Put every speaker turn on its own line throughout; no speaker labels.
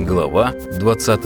Глава 20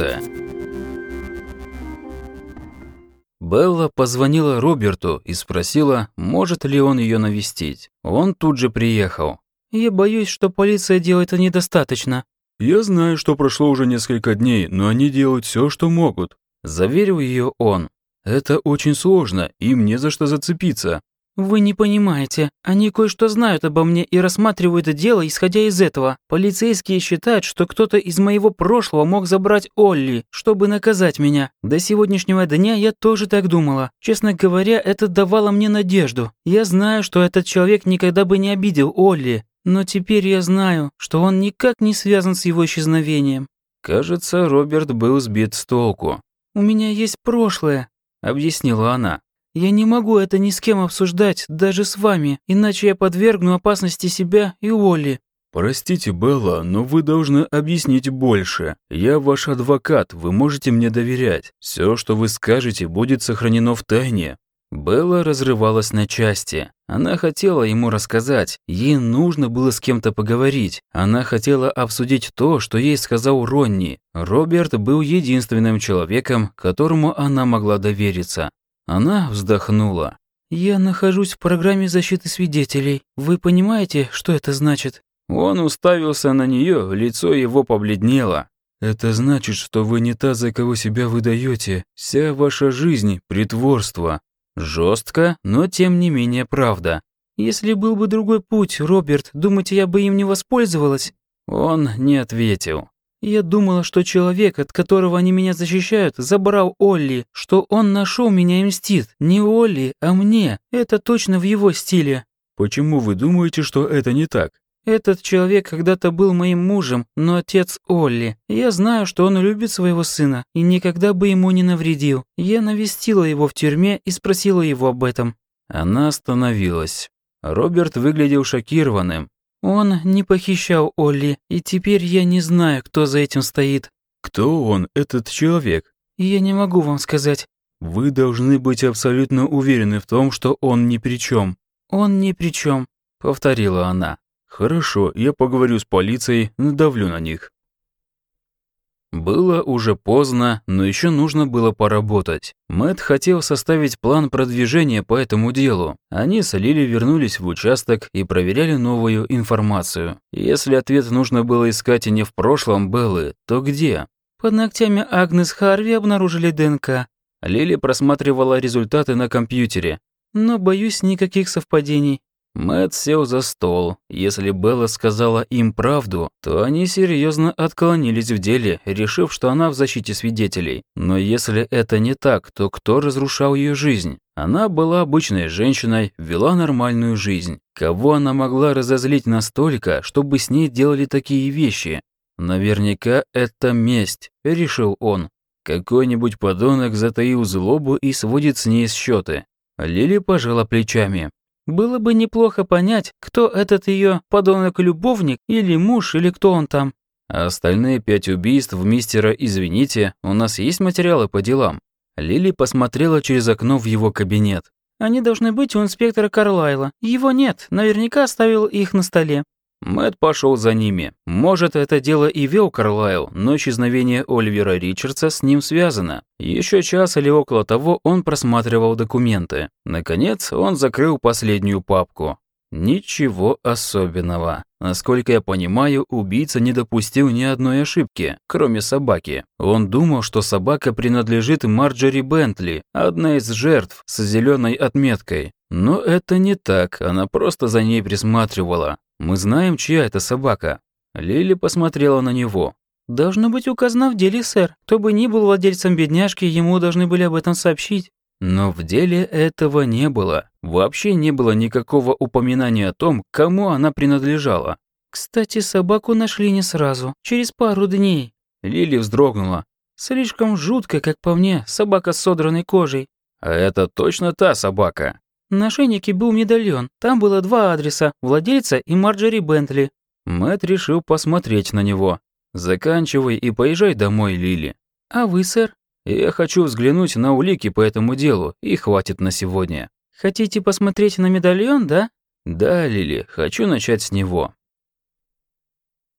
Белла позвонила Роберту и спросила, может ли он ее навестить. Он тут же приехал.
«Я боюсь, что полиция делает это недостаточно».
«Я знаю, что прошло уже несколько дней, но они делают все, что могут», –
заверил ее он. «Это очень сложно, им не за что зацепиться.
«Вы не понимаете. Они кое-что знают обо мне и рассматривают дело, исходя из этого. Полицейские считают, что кто-то из моего прошлого мог забрать Олли, чтобы наказать меня. До сегодняшнего дня я тоже так думала. Честно говоря, это давало мне надежду. Я знаю, что этот человек никогда бы не обидел Олли. Но теперь я знаю, что он никак не связан с его исчезновением».
Кажется, Роберт был сбит с толку.
«У меня есть прошлое», — объяснила она. Я не могу это ни с кем обсуждать, даже с вами, иначе я подвергну опасности себя и Уолли».
«Простите, Белла, но вы должны объяснить больше. Я ваш адвокат, вы можете мне доверять. Все, что вы скажете, будет сохранено в тайне».
Белла разрывалась на части. Она хотела ему рассказать, ей нужно было с кем-то поговорить. Она хотела обсудить то, что ей сказал Ронни. Роберт был единственным человеком, которому она могла довериться. Она вздохнула.
«Я нахожусь в программе защиты свидетелей. Вы понимаете, что это значит?»
Он уставился на нее, лицо его побледнело.
«Это значит, что вы не та, за кого себя выдаете. Вся ваша жизнь – притворство».
Жестко, но тем не менее правда.
«Если был бы другой путь, Роберт, думаете, я бы им не воспользовалась?»
Он не ответил.
Я думала, что человек, от которого они меня защищают, забрал Олли, что он нашел меня и мстит. Не Олли, а мне. Это точно в его стиле.
Почему вы думаете, что это не так?
Этот человек когда-то был моим мужем, но отец Олли. Я знаю, что он любит своего сына и никогда бы ему не навредил. Я навестила его в тюрьме и спросила его об этом.
Она остановилась. Роберт выглядел шокированным.
Он не похищал Олли, и теперь я не знаю, кто за этим стоит.
Кто он, этот человек?
Я не могу вам сказать.
Вы должны быть абсолютно уверены в том, что он ни при чем.
Он ни при чем,
повторила она.
Хорошо, я поговорю с полицией, надавлю на них.
Было уже поздно, но еще нужно было поработать. Мэт хотел составить план продвижения по этому делу. Они с Лили вернулись в участок и проверяли новую информацию. Если ответ нужно было искать и не в прошлом Беллы, то где?
Под ногтями Агнес Харви обнаружили ДНК.
Лили просматривала результаты на компьютере.
Но боюсь никаких совпадений.
Мэт сел за стол. Если Белла сказала им правду, то они серьезно отклонились в деле, решив, что она в защите свидетелей. Но если это не так, то кто разрушал ее жизнь? Она была обычной женщиной, вела нормальную жизнь. Кого она могла разозлить настолько, чтобы с ней делали такие вещи? Наверняка это месть, решил он. Какой-нибудь подонок затаил злобу и сводит с ней счеты. Лили пожала плечами.
Было бы неплохо понять, кто этот ее подонок-любовник или муж, или кто он там.
А остальные пять убийств мистера «Извините, у нас есть материалы по делам». Лили посмотрела через окно в его кабинет.
Они должны быть у инспектора Карлайла. Его нет, наверняка оставил их на столе.
Мэт пошел за ними. Может, это дело и вел Карлайл, но исчезновение Оливера Ричардса с ним связано. Еще час или около того он просматривал документы. Наконец, он закрыл последнюю папку. Ничего особенного. Насколько я понимаю, убийца не допустил ни одной ошибки, кроме собаки. Он думал, что собака принадлежит Марджори Бентли, одна из жертв с зеленой отметкой. Но это не так, она просто за ней присматривала. Мы знаем, чья это собака». Лили посмотрела на него.
«Должно быть указано в деле, сэр. Кто бы ни был владельцем бедняжки, ему должны были об этом сообщить».
Но в деле этого не было. Вообще не было никакого упоминания о том, кому она принадлежала.
«Кстати, собаку нашли не сразу, через пару дней».
Лили вздрогнула.
«Слишком жутко, как по мне, собака с содранной кожей».
«А это точно та собака?»
На шейнике был медальон. Там было два адреса – владельца и Марджери Бентли.
Мэт решил посмотреть на него. «Заканчивай и поезжай домой, Лили».
«А вы, сэр?»
«Я хочу взглянуть на улики по этому делу, и хватит на сегодня».
«Хотите посмотреть на медальон, да?»
«Да, Лили, хочу начать с него».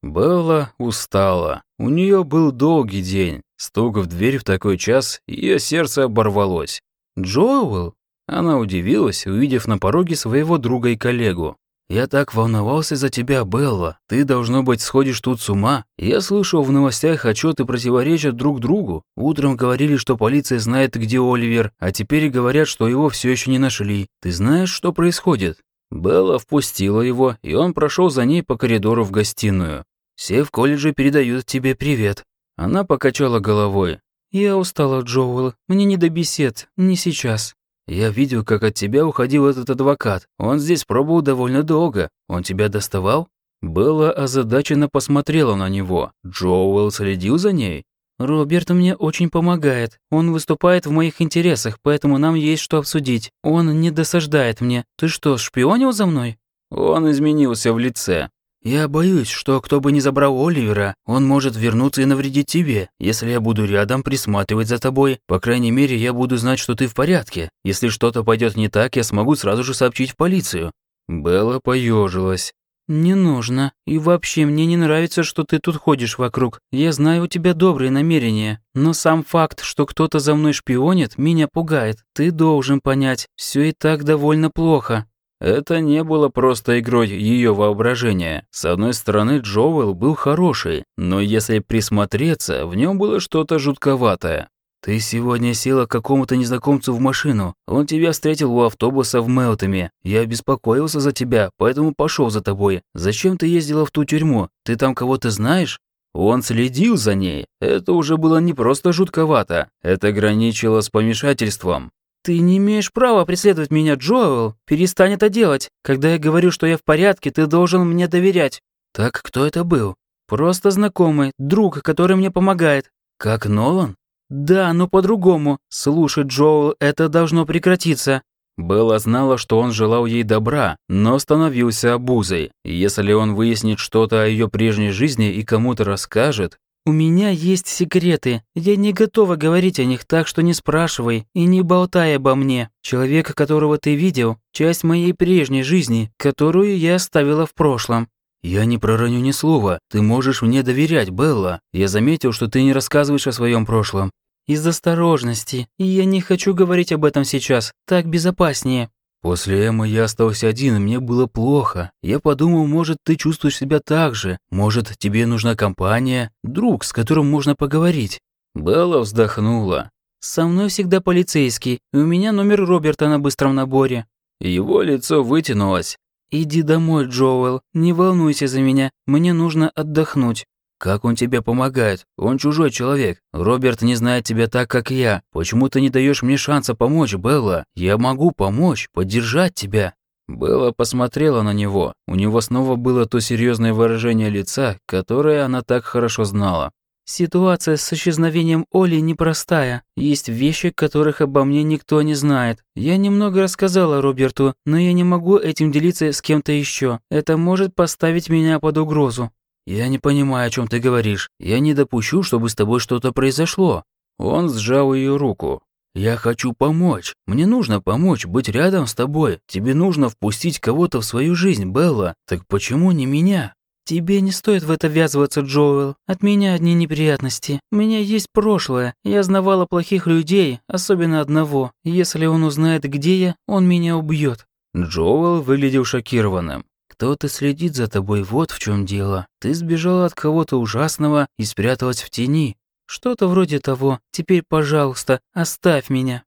Белла устала. У нее был долгий день. Стук в дверь в такой час, ее сердце оборвалось.
«Джоуэлл?»
Она удивилась, увидев на пороге своего друга и коллегу. «Я так волновался за тебя, Белла. Ты, должно быть, сходишь тут с ума. Я слышал в новостях отчеты противоречат друг другу. Утром говорили, что полиция знает, где Оливер, а теперь говорят, что его все еще не нашли. Ты знаешь, что происходит?» Белла впустила его, и он прошел за ней по коридору в гостиную. «Все в колледже передают тебе привет». Она покачала головой.
«Я устала, Джоуэлл. Мне не до бесед. Не сейчас».
«Я видел, как от тебя уходил этот адвокат. Он здесь пробовал довольно долго. Он тебя доставал?» Белла озадаченно посмотрела на него. Джоуэлл следил за ней?
«Роберт мне очень помогает. Он выступает в моих интересах, поэтому нам есть что обсудить. Он не досаждает мне. Ты что, шпионил за мной?»
Он изменился в лице.
«Я боюсь, что кто бы ни забрал Оливера, он может вернуться и навредить тебе. Если я буду рядом присматривать за тобой, по крайней мере, я буду знать, что ты в порядке. Если что-то пойдет не так, я смогу сразу же сообщить в полицию».
Белла поежилась.
«Не нужно. И вообще, мне не нравится, что ты тут ходишь вокруг. Я знаю, у тебя добрые намерения. Но сам факт, что кто-то за мной шпионит, меня пугает. Ты должен понять, все и так довольно плохо.
Это не было просто игрой ее воображения. С одной стороны, Джоуэл был хороший, но если присмотреться, в нем было что-то жутковатое. «Ты сегодня села к какому-то незнакомцу в машину. Он тебя встретил у автобуса в Мелтоме. Я беспокоился за тебя, поэтому пошел за тобой. Зачем ты ездила в ту тюрьму? Ты там кого-то знаешь?» Он следил за ней. Это уже было не просто жутковато. Это граничило с помешательством.
«Ты не имеешь права преследовать меня, Джоэл. Перестань это делать. Когда я говорю, что я в порядке, ты должен мне доверять».
«Так кто это был?»
«Просто знакомый, друг, который мне помогает».
«Как Нолан?»
«Да, но по-другому. Слушай, Джоэл, это должно прекратиться».
Белла знала, что он желал ей добра, но становился обузой. Если он выяснит что-то о ее прежней жизни и кому-то расскажет,
«У меня есть секреты. Я не готова говорить о них, так что не спрашивай и не болтай обо мне. Человек, которого ты видел, часть моей прежней жизни, которую я оставила в прошлом».
«Я не пророню ни слова. Ты можешь мне доверять, Белла. Я заметил, что ты не рассказываешь о своем прошлом».
«Из осторожности. И я не хочу говорить об этом сейчас. Так безопаснее».
После Эммы я остался один, и мне было плохо. Я подумал, может, ты чувствуешь себя так же. Может, тебе нужна компания, друг, с которым можно поговорить. Белла вздохнула.
«Со мной всегда полицейский, и у меня номер Роберта на быстром наборе».
Его лицо вытянулось.
«Иди домой, Джоэл, не волнуйся за меня, мне нужно отдохнуть».
«Как он тебе помогает? Он чужой человек. Роберт не знает тебя так, как я. Почему ты не даешь мне шанса помочь, Белла? Я могу помочь, поддержать тебя». Белла посмотрела на него. У него снова было то серьезное выражение лица, которое она так хорошо знала.
«Ситуация с исчезновением Оли непростая. Есть вещи, которых обо мне никто не знает. Я немного рассказала Роберту, но я не могу этим делиться с кем-то еще. Это может поставить меня под угрозу».
«Я не понимаю, о чем ты говоришь. Я не допущу, чтобы с тобой что-то произошло». Он сжал ее руку. «Я хочу помочь. Мне нужно помочь, быть рядом с тобой. Тебе нужно впустить кого-то в свою жизнь, Белла. Так почему не меня?»
«Тебе не стоит в это ввязываться, Джоэл. От меня одни неприятности. У меня есть прошлое. Я знавала плохих людей, особенно одного. Если он узнает, где я, он меня убьет.
Джоэл выглядел шокированным. Кто-то следит за тобой, вот в чем дело. Ты сбежала от кого-то ужасного и спряталась в тени.
Что-то вроде того. Теперь, пожалуйста, оставь меня.